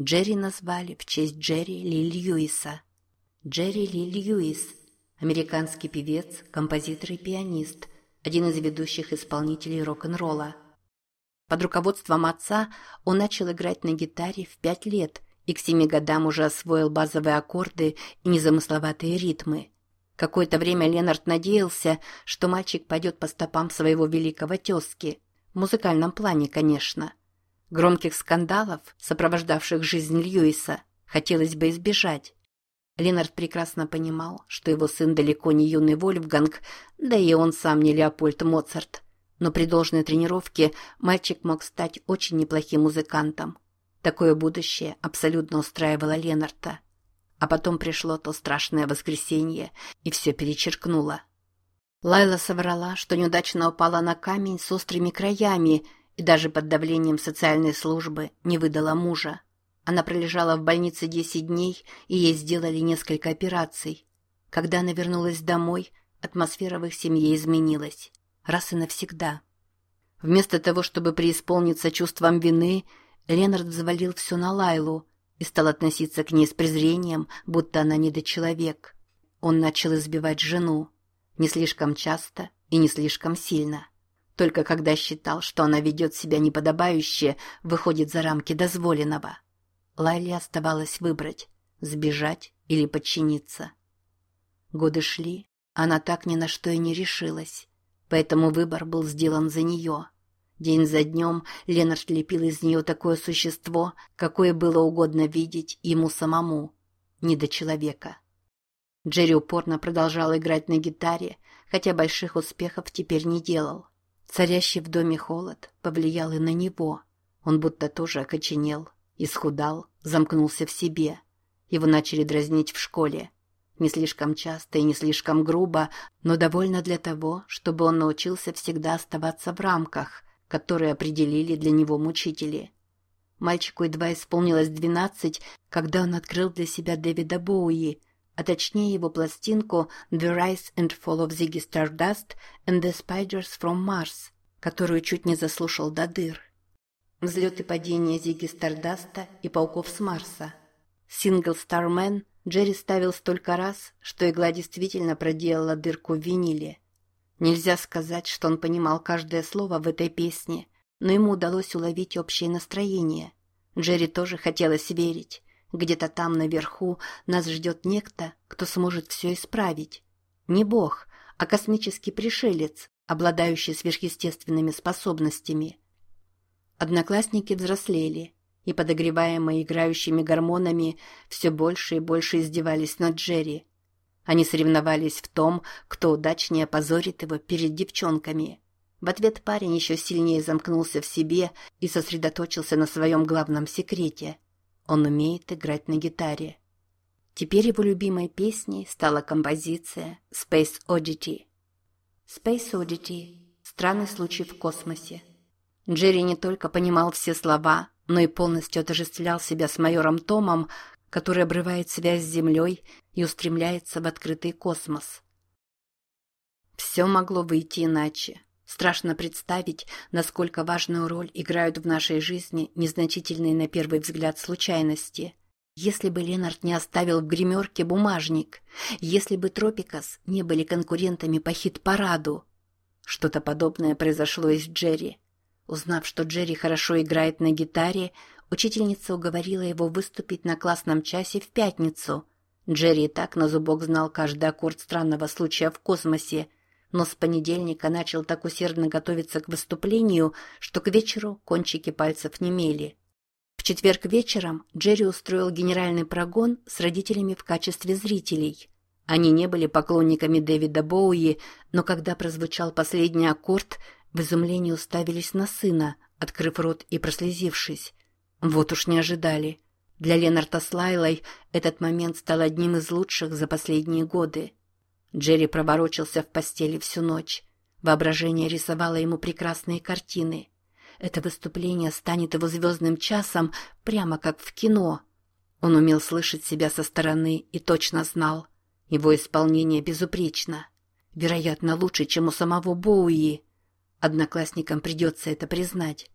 Джерри назвали в честь Джерри Ли Льюиса. Джерри Ли Льюис – американский певец, композитор и пианист, один из ведущих исполнителей рок-н-ролла. Под руководством отца он начал играть на гитаре в пять лет и к семи годам уже освоил базовые аккорды и незамысловатые ритмы. Какое-то время Ленард надеялся, что мальчик пойдет по стопам своего великого тезки. В музыкальном плане, конечно. Громких скандалов, сопровождавших жизнь Льюиса, хотелось бы избежать. Ленард прекрасно понимал, что его сын далеко не юный Вольфганг, да и он сам не Леопольд Моцарт. Но при должной тренировке мальчик мог стать очень неплохим музыкантом. Такое будущее абсолютно устраивало Ленарта. А потом пришло то страшное воскресенье, и все перечеркнуло. Лайла соврала, что неудачно упала на камень с острыми краями и даже под давлением социальной службы не выдала мужа. Она пролежала в больнице 10 дней, и ей сделали несколько операций. Когда она вернулась домой, атмосфера в их семье изменилась. Раз и навсегда. Вместо того, чтобы преисполниться чувством вины, Ленард взвалил все на Лайлу и стал относиться к ней с презрением, будто она недочеловек. Он начал избивать жену. Не слишком часто и не слишком сильно. Только когда считал, что она ведет себя неподобающе, выходит за рамки дозволенного. Лайле оставалось выбрать – сбежать или подчиниться. Годы шли, она так ни на что и не решилась, поэтому выбор был сделан за нее. День за днем Ленард лепил из нее такое существо, какое было угодно видеть ему самому, не до человека. Джерри упорно продолжал играть на гитаре, хотя больших успехов теперь не делал. Царящий в доме холод повлиял и на него. Он будто тоже окоченел. Исхудал, замкнулся в себе. Его начали дразнить в школе. Не слишком часто и не слишком грубо, но довольно для того, чтобы он научился всегда оставаться в рамках, которые определили для него мучители. Мальчику едва исполнилось двенадцать, когда он открыл для себя Дэвида Боуи, а точнее его пластинку «The Rise and Fall of Ziggy Stardust and the Spiders from Mars», которую чуть не заслушал до дыр. Взлет и падение Зиги Стардаста и пауков с Марса. Сингл «Стармен» Джерри ставил столько раз, что игла действительно проделала дырку в виниле. Нельзя сказать, что он понимал каждое слово в этой песне, но ему удалось уловить общее настроение. Джерри тоже хотелось верить. Где-то там наверху нас ждет некто, кто сможет все исправить. Не бог, а космический пришелец, обладающий сверхъестественными способностями – Одноклассники взрослели и, подогреваемые играющими гормонами, все больше и больше издевались над Джерри. Они соревновались в том, кто удачнее позорит его перед девчонками. В ответ парень еще сильнее замкнулся в себе и сосредоточился на своем главном секрете. Он умеет играть на гитаре. Теперь его любимой песней стала композиция «Space Oddity». «Space Oddity» – странный случай в космосе – Джерри не только понимал все слова, но и полностью отождествлял себя с майором Томом, который обрывает связь с Землей и устремляется в открытый космос. Все могло выйти иначе. Страшно представить, насколько важную роль играют в нашей жизни незначительные на первый взгляд случайности. Если бы Ленард не оставил в гримерке бумажник, если бы Тропикас не были конкурентами по хит-параду. Что-то подобное произошло и с Джерри. Узнав, что Джерри хорошо играет на гитаре, учительница уговорила его выступить на классном часе в пятницу. Джерри и так на зубок знал каждый аккорд странного случая в космосе, но с понедельника начал так усердно готовиться к выступлению, что к вечеру кончики пальцев немели. В четверг вечером Джерри устроил генеральный прогон с родителями в качестве зрителей. Они не были поклонниками Дэвида Боуи, но когда прозвучал последний аккорд – в изумлении уставились на сына, открыв рот и прослезившись. Вот уж не ожидали. Для Ленарта с Лайлой этот момент стал одним из лучших за последние годы. Джерри проворочился в постели всю ночь. Воображение рисовало ему прекрасные картины. Это выступление станет его звездным часом, прямо как в кино. Он умел слышать себя со стороны и точно знал. Его исполнение безупречно. Вероятно, лучше, чем у самого Боуи. Одноклассникам придется это признать.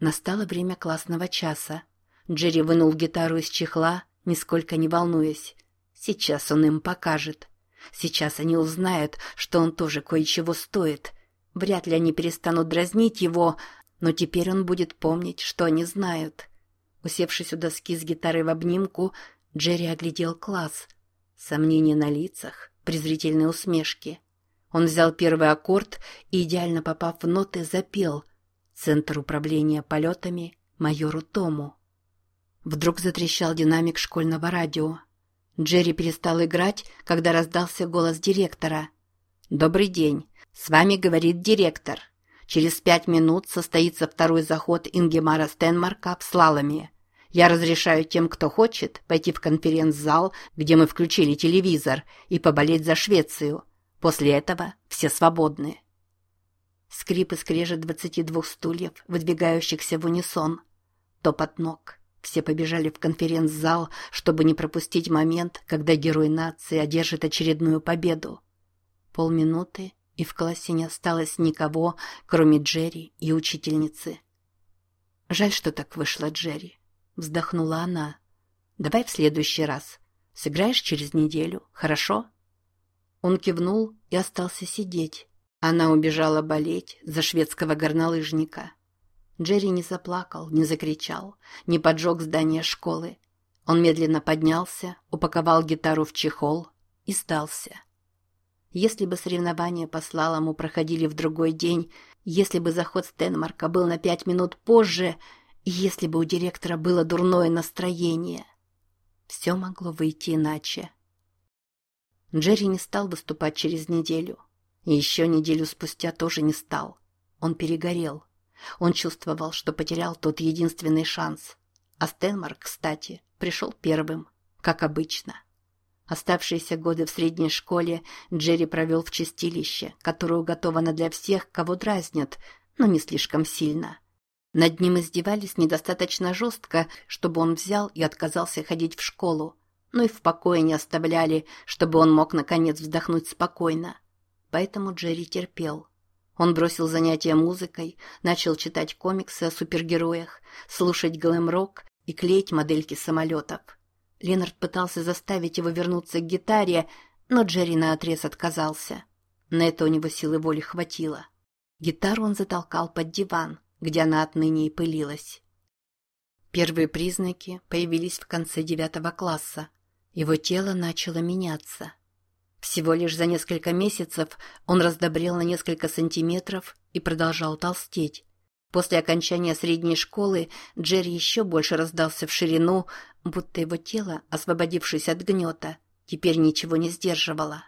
Настало время классного часа. Джерри вынул гитару из чехла, нисколько не волнуясь. Сейчас он им покажет. Сейчас они узнают, что он тоже кое-чего стоит. Вряд ли они перестанут дразнить его, но теперь он будет помнить, что они знают. Усевшись у доски с гитарой в обнимку, Джерри оглядел класс. Сомнения на лицах, презрительные усмешки. Он взял первый аккорд и, идеально попав в ноты, запел «Центр управления полетами майору Тому». Вдруг затрещал динамик школьного радио. Джерри перестал играть, когда раздался голос директора. «Добрый день. С вами говорит директор. Через пять минут состоится второй заход Ингемара Стенмарка в слаломе. Я разрешаю тем, кто хочет, пойти в конференц-зал, где мы включили телевизор, и поболеть за Швецию. После этого все свободны». Скрип и скрежет двадцати двух стульев, выдвигающихся в унисон. Топот ног. Все побежали в конференц-зал, чтобы не пропустить момент, когда герой нации одержит очередную победу. Полминуты, и в классе не осталось никого, кроме Джерри и учительницы. «Жаль, что так вышло, Джерри», — вздохнула она. «Давай в следующий раз. Сыграешь через неделю, хорошо?» Он кивнул и остался сидеть. Она убежала болеть за шведского горнолыжника. Джерри не заплакал, не закричал, не поджег здание школы. Он медленно поднялся, упаковал гитару в чехол и сдался. Если бы соревнования по слалому проходили в другой день, если бы заход Стенмарка был на пять минут позже, если бы у директора было дурное настроение, все могло выйти иначе. Джерри не стал выступать через неделю. И еще неделю спустя тоже не стал. Он перегорел. Он чувствовал, что потерял тот единственный шанс. А Стенмарк, кстати, пришел первым, как обычно. Оставшиеся годы в средней школе Джерри провел в чистилище, которое уготовано для всех, кого дразнят, но не слишком сильно. Над ним издевались недостаточно жестко, чтобы он взял и отказался ходить в школу, но и в покое не оставляли, чтобы он мог наконец вздохнуть спокойно. Поэтому Джерри терпел. Он бросил занятия музыкой, начал читать комиксы о супергероях, слушать глэм-рок и клеить модельки самолетов. Ленард пытался заставить его вернуться к гитаре, но Джерри наотрез отказался. На это у него силы воли хватило. Гитару он затолкал под диван, где она отныне и пылилась. Первые признаки появились в конце девятого класса. Его тело начало меняться. Всего лишь за несколько месяцев он раздобрел на несколько сантиметров и продолжал толстеть. После окончания средней школы Джерри еще больше раздался в ширину, будто его тело, освободившись от гнета, теперь ничего не сдерживало.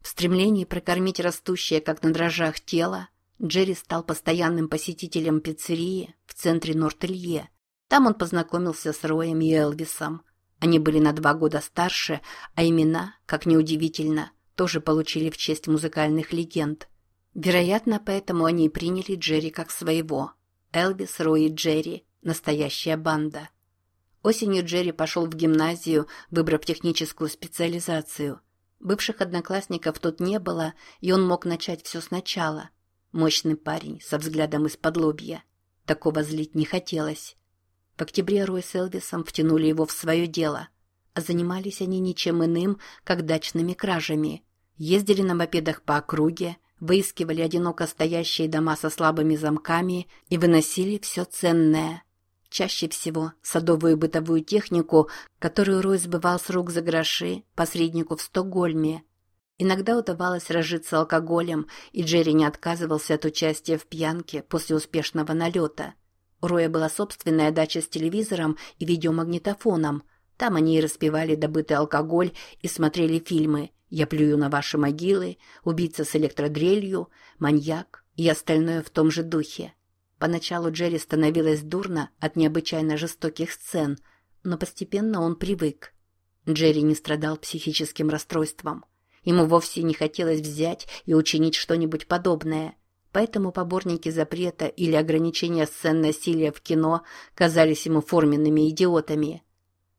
В стремлении прокормить растущее, как на дрожжах, тело, Джерри стал постоянным посетителем пиццерии в центре Норт-Илье. Там он познакомился с Роем и Элвисом – они были на два года старше, а имена, как неудивительно, тоже получили в честь музыкальных легенд. Вероятно, поэтому они и приняли Джерри как своего. Элвис, Рой и Джерри – настоящая банда. Осенью Джерри пошел в гимназию, выбрав техническую специализацию. Бывших одноклассников тут не было, и он мог начать все сначала. Мощный парень со взглядом из-под лобья. Такого злить не хотелось. В октябре Рой с Элвисом втянули его в свое дело. А занимались они ничем иным, как дачными кражами. Ездили на мопедах по округе, выискивали одиноко стоящие дома со слабыми замками и выносили все ценное. Чаще всего садовую и бытовую технику, которую Рой сбывал с рук за гроши посреднику в Стокгольме. Иногда удавалось разжиться алкоголем, и Джерри не отказывался от участия в пьянке после успешного налета. У Роя была собственная дача с телевизором и видеомагнитофоном. Там они и распивали добытый алкоголь и смотрели фильмы «Я плюю на ваши могилы», «Убийца с электродрелью», «Маньяк» и остальное в том же духе. Поначалу Джерри становилось дурно от необычайно жестоких сцен, но постепенно он привык. Джерри не страдал психическим расстройством. Ему вовсе не хотелось взять и учинить что-нибудь подобное – поэтому поборники запрета или ограничения сцен насилия в кино казались ему форменными идиотами.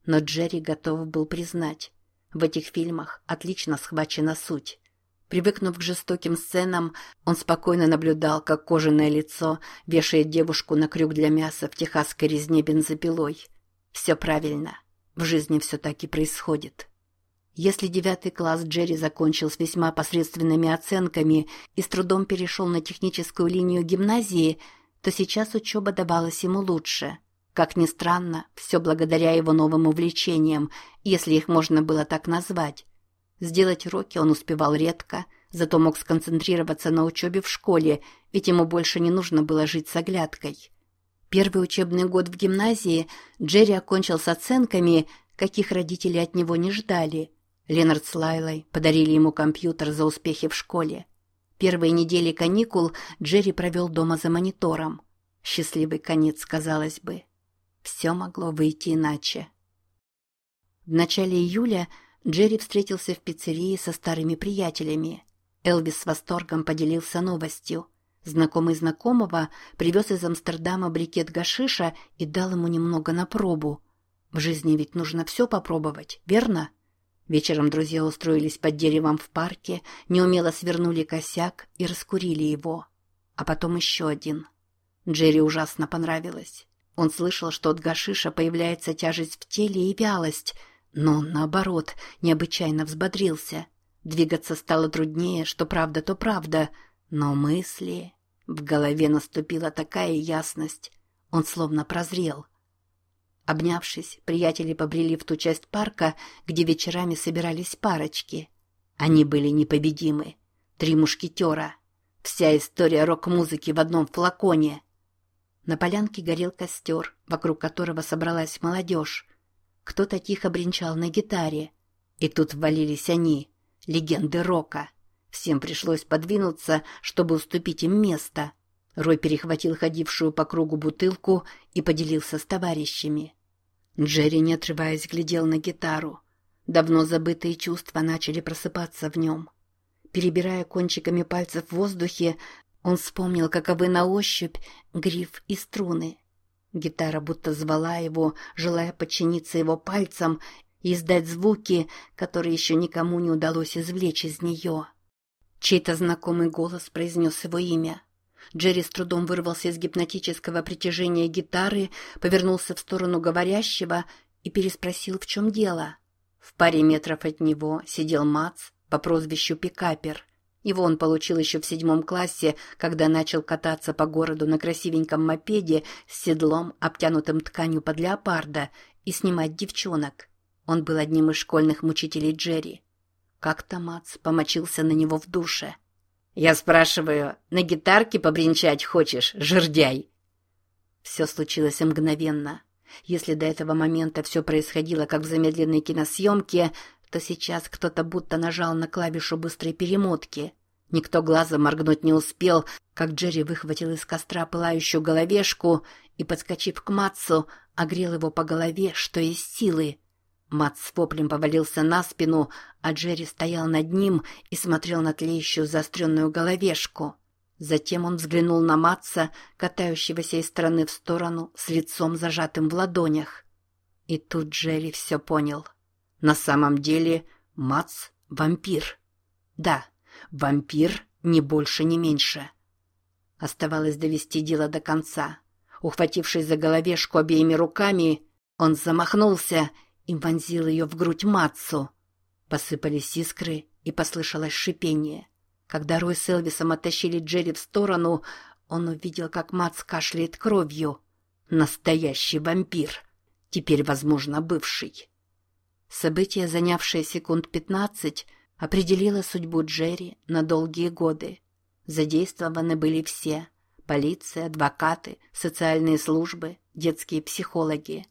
Но Джерри готов был признать, в этих фильмах отлично схвачена суть. Привыкнув к жестоким сценам, он спокойно наблюдал, как кожаное лицо вешает девушку на крюк для мяса в техасской резне бензопилой. Все правильно. В жизни все так и происходит. Если девятый класс Джерри закончил с весьма посредственными оценками и с трудом перешел на техническую линию гимназии, то сейчас учеба давалась ему лучше. Как ни странно, все благодаря его новым увлечениям, если их можно было так назвать. Сделать уроки он успевал редко, зато мог сконцентрироваться на учебе в школе, ведь ему больше не нужно было жить с оглядкой. Первый учебный год в гимназии Джерри окончил с оценками, каких родители от него не ждали. Ленард с Лайлой подарили ему компьютер за успехи в школе. Первые недели каникул Джерри провел дома за монитором. Счастливый конец, казалось бы. Все могло выйти иначе. В начале июля Джерри встретился в пиццерии со старыми приятелями. Элвис с восторгом поделился новостью. Знакомый знакомого привез из Амстердама брикет гашиша и дал ему немного на пробу. В жизни ведь нужно все попробовать, верно? Вечером друзья устроились под деревом в парке, неумело свернули косяк и раскурили его. А потом еще один. Джерри ужасно понравилось. Он слышал, что от гашиша появляется тяжесть в теле и вялость, но он, наоборот, необычайно взбодрился. Двигаться стало труднее, что правда, то правда, но мысли... В голове наступила такая ясность. Он словно прозрел. Обнявшись, приятели побрели в ту часть парка, где вечерами собирались парочки. Они были непобедимы. Три мушкетера. Вся история рок-музыки в одном флаконе. На полянке горел костер, вокруг которого собралась молодежь. Кто-то тихо бренчал на гитаре. И тут ввалились они, легенды рока. Всем пришлось подвинуться, чтобы уступить им место. Рой перехватил ходившую по кругу бутылку и поделился с товарищами. Джерри, не отрываясь, глядел на гитару. Давно забытые чувства начали просыпаться в нем. Перебирая кончиками пальцев в воздухе, он вспомнил, каковы на ощупь гриф и струны. Гитара будто звала его, желая подчиниться его пальцам и издать звуки, которые еще никому не удалось извлечь из нее. Чей-то знакомый голос произнес его имя. Джерри с трудом вырвался из гипнотического притяжения гитары, повернулся в сторону говорящего и переспросил, в чем дело. В паре метров от него сидел Мац по прозвищу Пикапер. Его он получил еще в седьмом классе, когда начал кататься по городу на красивеньком мопеде с седлом, обтянутым тканью под леопарда, и снимать девчонок. Он был одним из школьных мучителей Джерри. Как-то Мац помочился на него в душе. «Я спрашиваю, на гитарке побренчать хочешь, жердяй?» Все случилось мгновенно. Если до этого момента все происходило как в замедленной киносъемке, то сейчас кто-то будто нажал на клавишу быстрой перемотки. Никто глазом моргнуть не успел, как Джерри выхватил из костра пылающую головешку и, подскочив к Матсу, огрел его по голове, что из силы. Мат с воплем повалился на спину, а Джерри стоял над ним и смотрел на тлеющую заостренную головешку. Затем он взглянул на Матса, катающегося из стороны в сторону, с лицом зажатым в ладонях. И тут Джерри все понял. На самом деле Матс — вампир. Да, вампир ни больше, ни меньше. Оставалось довести дело до конца. Ухватившись за головешку обеими руками, он замахнулся — и вонзил ее в грудь Матсу. Посыпались искры, и послышалось шипение. Когда Рой с Элвисом оттащили Джерри в сторону, он увидел, как Матс кашляет кровью. Настоящий вампир. Теперь, возможно, бывший. Событие, занявшее секунд пятнадцать, определило судьбу Джерри на долгие годы. Задействованы были все – полиция, адвокаты, социальные службы, детские психологи.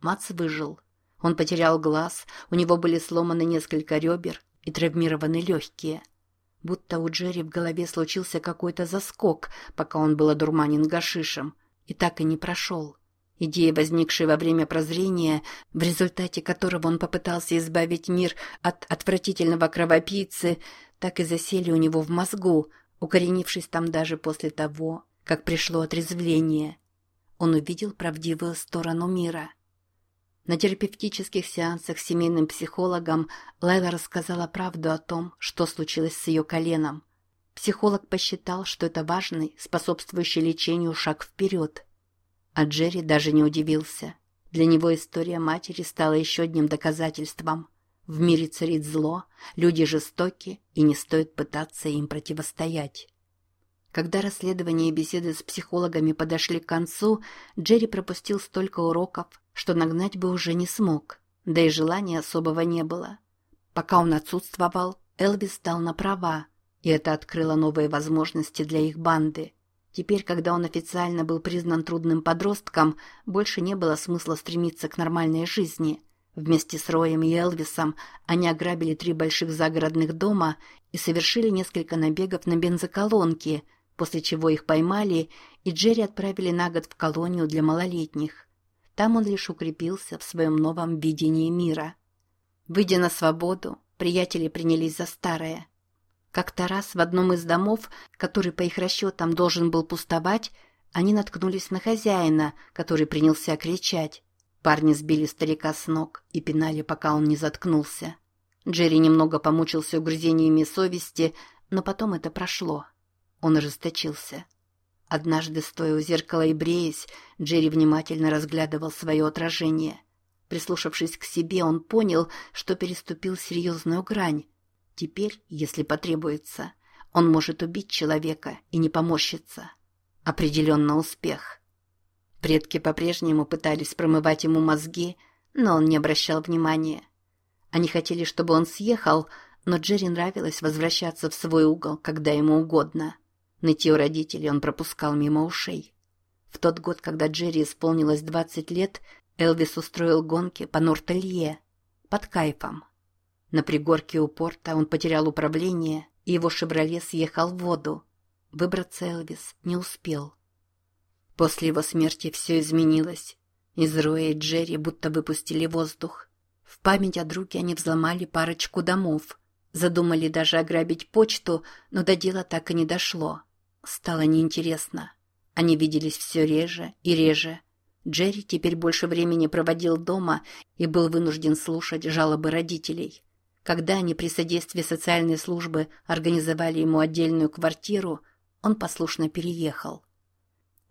Мац выжил – он потерял глаз, у него были сломаны несколько ребер и травмированы легкие. Будто у Джерри в голове случился какой-то заскок, пока он был одурманен гашишем, и так и не прошел. Идея, возникшая во время прозрения, в результате которого он попытался избавить мир от отвратительного кровопийцы, так и засели у него в мозгу, укоренившись там даже после того, как пришло отрезвление. Он увидел правдивую сторону мира – на терапевтических сеансах с семейным психологом Лайла рассказала правду о том, что случилось с ее коленом. Психолог посчитал, что это важный, способствующий лечению шаг вперед. А Джерри даже не удивился. Для него история матери стала еще одним доказательством. В мире царит зло, люди жестоки, и не стоит пытаться им противостоять. Когда расследование и беседы с психологами подошли к концу, Джерри пропустил столько уроков, что нагнать бы уже не смог, да и желания особого не было. Пока он отсутствовал, Элвис дал на права, и это открыло новые возможности для их банды. Теперь, когда он официально был признан трудным подростком, больше не было смысла стремиться к нормальной жизни. Вместе с Роем и Элвисом они ограбили три больших загородных дома и совершили несколько набегов на бензоколонки, после чего их поймали, и Джерри отправили на год в колонию для малолетних. Там он лишь укрепился в своем новом видении мира. Выйдя на свободу, приятели принялись за старое – как-то раз в одном из домов, который по их расчетам должен был пустовать, они наткнулись на хозяина, который принялся кричать. Парни сбили старика с ног и пинали, пока он не заткнулся. Джерри немного помучился угрызениями совести, но потом это прошло. Он ожесточился. Однажды, стоя у зеркала и бреясь, Джерри внимательно разглядывал свое отражение. Прислушавшись к себе, он понял, что переступил серьезную грань, Теперь, если потребуется, он может убить человека и не поморщиться. Определенно успех. Предки по-прежнему пытались промывать ему мозги, но он не обращал внимания. Они хотели, чтобы он съехал, но Джерри нравилось возвращаться в свой угол, когда ему угодно. Нытье родителей он пропускал мимо ушей. В тот год, когда Джерри исполнилось 20 лет, Элвис устроил гонки по Нортелье. Под кайфом. На пригорке у порта он потерял управление, и его «Шевроле» съехал в воду. Выбраться Элвис не успел. После его смерти все изменилось. Из Роя и Джерри будто выпустили воздух. В память о друге они взломали парочку домов. Задумали даже ограбить почту, но до дела так и не дошло. Стало неинтересно. Они виделись все реже и реже. Джерри теперь больше времени проводил дома и был вынужден слушать жалобы родителей. Когда они при содействии социальной службы организовали ему отдельную квартиру, он послушно переехал.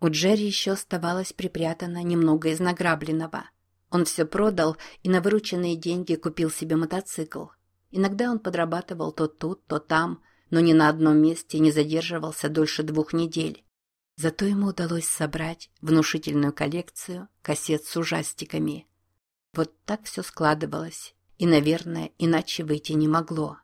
У Джерри еще оставалось припрятано немного из награбленного. Он все продал и на вырученные деньги купил себе мотоцикл. Иногда он подрабатывал то тут, то там, но ни на одном месте не задерживался дольше двух недель. Зато ему удалось собрать внушительную коллекцию кассет с ужастиками. Вот так все складывалось. И, наверное, иначе выйти не могло.